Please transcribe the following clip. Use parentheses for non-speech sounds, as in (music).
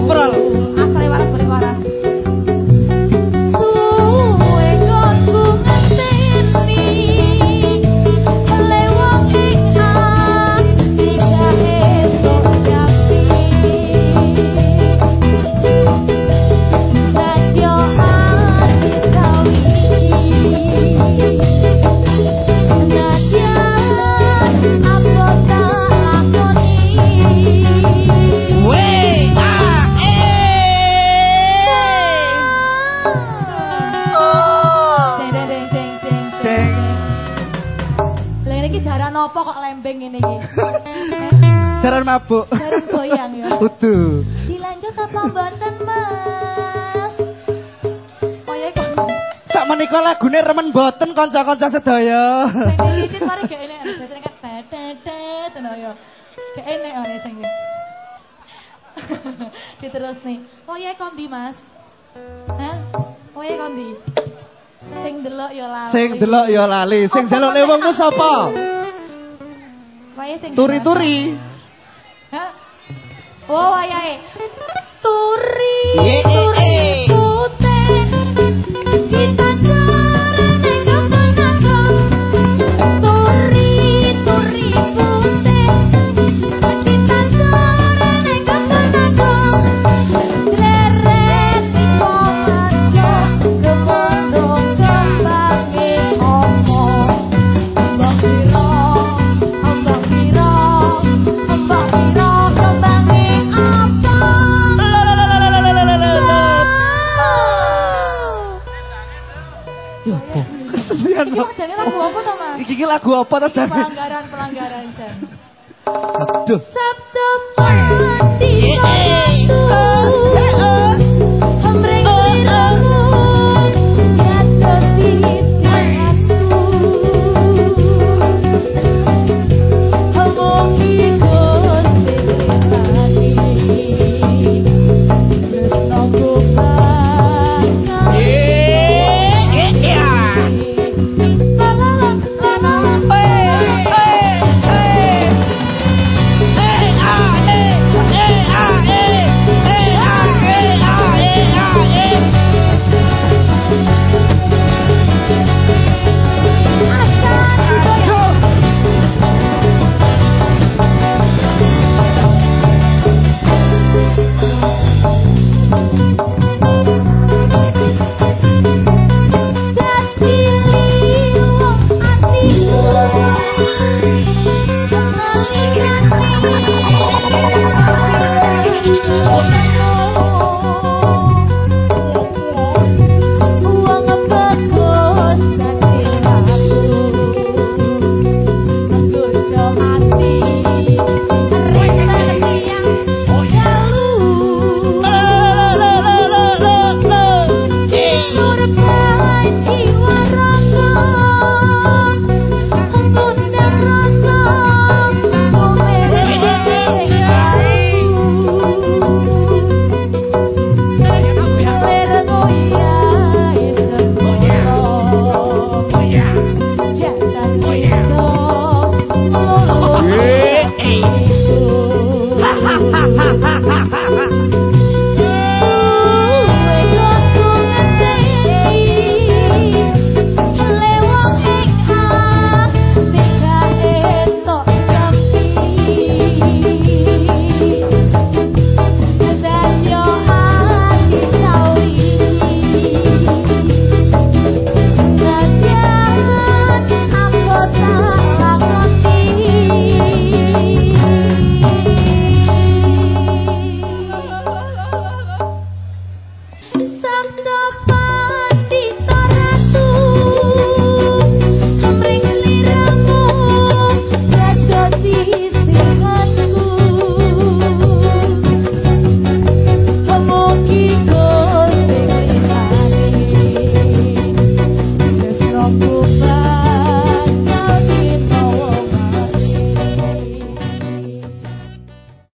sopra Napa kok lembeng ngene iki? Jaran mabuk. Jaran goyang ya. Udu. Dilanjut apa mboten, Mas? Oh ya kok. Sak menika lagune remen boten kanca-kanca sedaya. Sing dicicit mari gak enek. Biasane kan tetet ngono ya. Gak enek oh sing iki. (laughs) Diterus nih. Oh ya kondi, Mas? Hah? Oh ya kondi? Sing delok ya lali. Sing delok ya lali, sing jaluk meneh lewengmu aku? sapa? Wayahe sing Turi-turi. Hah? Oh, wayahe. Yo apa? Kesenian Iki jane lagu apa to, Mas? Iki lagu apa to, Jan? Pelanggaran-pelanggaran jan. Aduh. Sabtu mati Thank you.